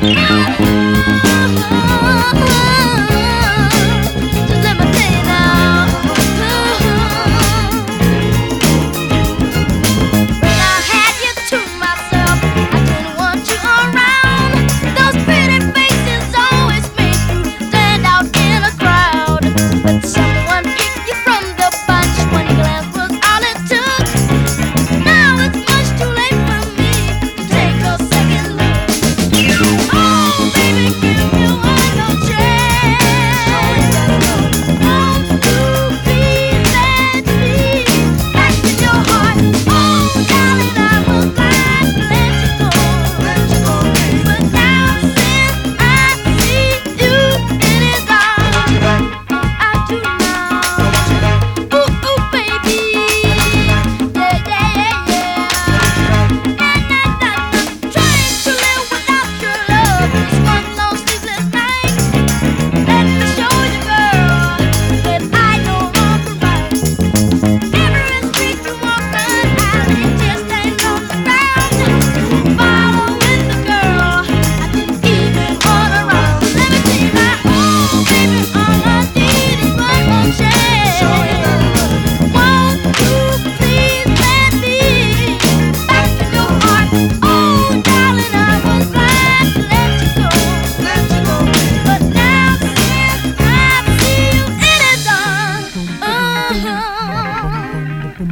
Música